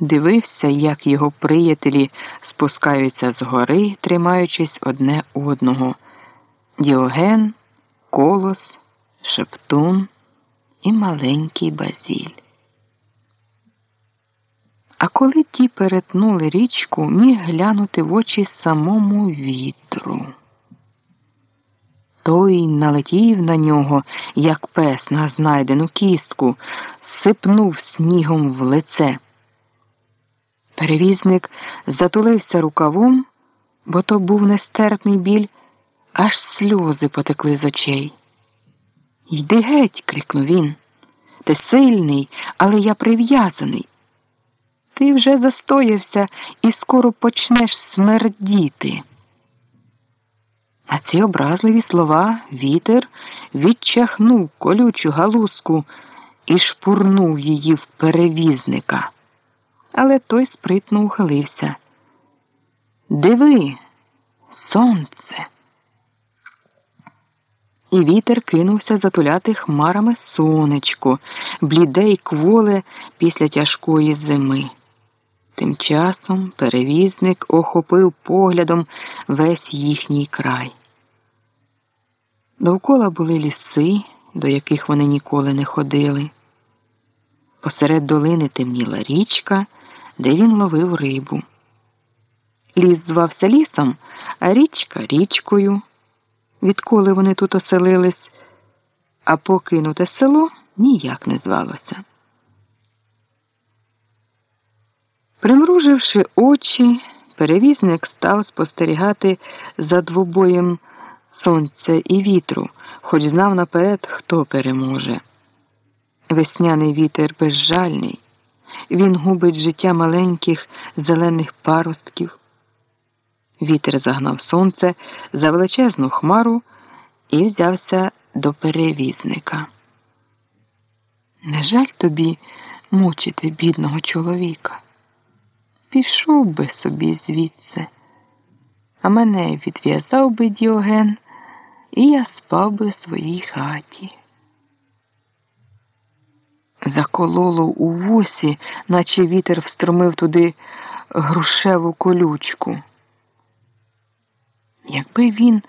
Дивився, як його приятелі спускаються з гори, тримаючись одне одного Діоген, Колос, Шептун і маленький Базіль. А коли ті перетнули річку, міг глянути в очі самому вітру. Той налетів на нього, як пес на знайдену кістку, сипнув снігом в лице. Перевізник затулився рукавом, бо то був нестерпний біль, аж сльози потекли з очей. Йди геть, крикнув він. Ти сильний, але я прив'язаний. Ти вже застоявся і скоро почнеш смердіти. А ці образливі слова вітер відчахнув колючу галузку і шпурнув її в перевізника. Але той спритно ухилився. Диви, сонце. І вітер кинувся затуляти хмарами сонечко, бліде й кволе після тяжкої зими. Тим часом перевізник охопив поглядом весь їхній край. Довкола були ліси, до яких вони ніколи не ходили. Посеред долини темніла річка, де він ловив рибу. Ліс звався лісом, а річка річкою. Відколи вони тут оселились, а покинуте село ніяк не звалося. Примруживши очі, перевізник став спостерігати за двобоєм сонця і вітру, хоч знав наперед, хто переможе. Весняний вітер безжальний, він губить життя маленьких зелених паростків. Вітер загнав сонце за величезну хмару і взявся до перевізника. Не жаль тобі мучити бідного чоловіка пішов би собі звідси, а мене відв'язав би Діоген, і я спав би в своїй хаті. Закололо у вусі, наче вітер встромив туди грушеву колючку. Якби він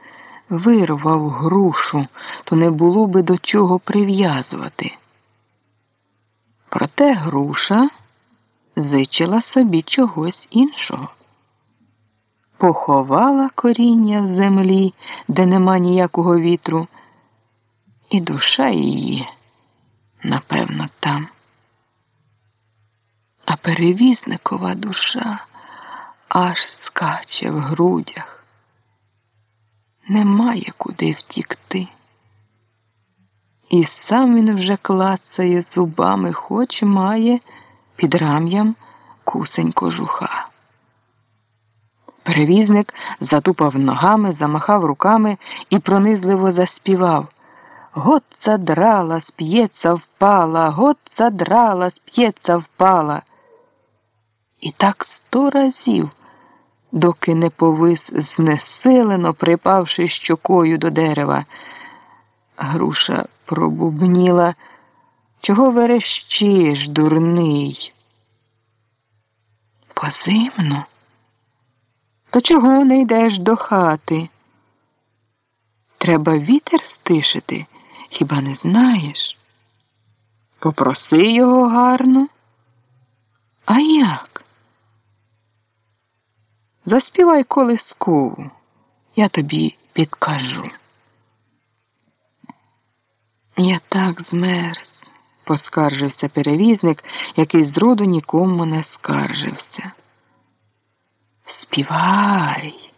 вирвав грушу, то не було би до чого прив'язувати. Проте груша зичила собі чогось іншого. Поховала коріння в землі, де нема ніякого вітру, і душа її, напевно, там. А перевізникова душа аж скаче в грудях. Немає куди втікти. І сам він вже клацає зубами, хоч має під рам'ям кусень кожуха. Перевізник затупав ногами, замахав руками і пронизливо заспівав. Готца драла, сп'ється впала, готца драла, сп'ється впала. І так сто разів, доки не повис знесилено, припавши щокою до дерева. Груша пробубніла. Чого верещиш, дурний? Позимно? То чого не йдеш до хати? Треба вітер стишити, хіба не знаєш? Попроси його гарно. А як? Заспівай колискову, я тобі підкажу. Я так змерз поскаржився перевізник, який зроду нікому не скаржився. Співай.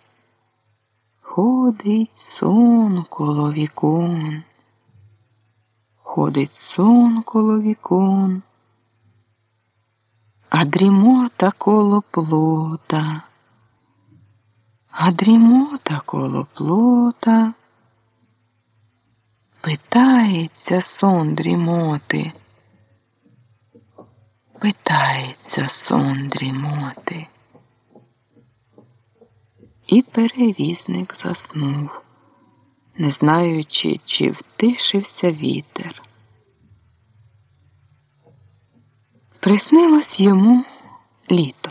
Ходить сон коло вікон. Ходить сон коло вікон. А дрімота коло плота. А дрімота коло плота. Питається сон дрімоти. Питається сон дрімоти. І перевізник заснув, не знаючи, чи втишився вітер. Приснилось йому, літ.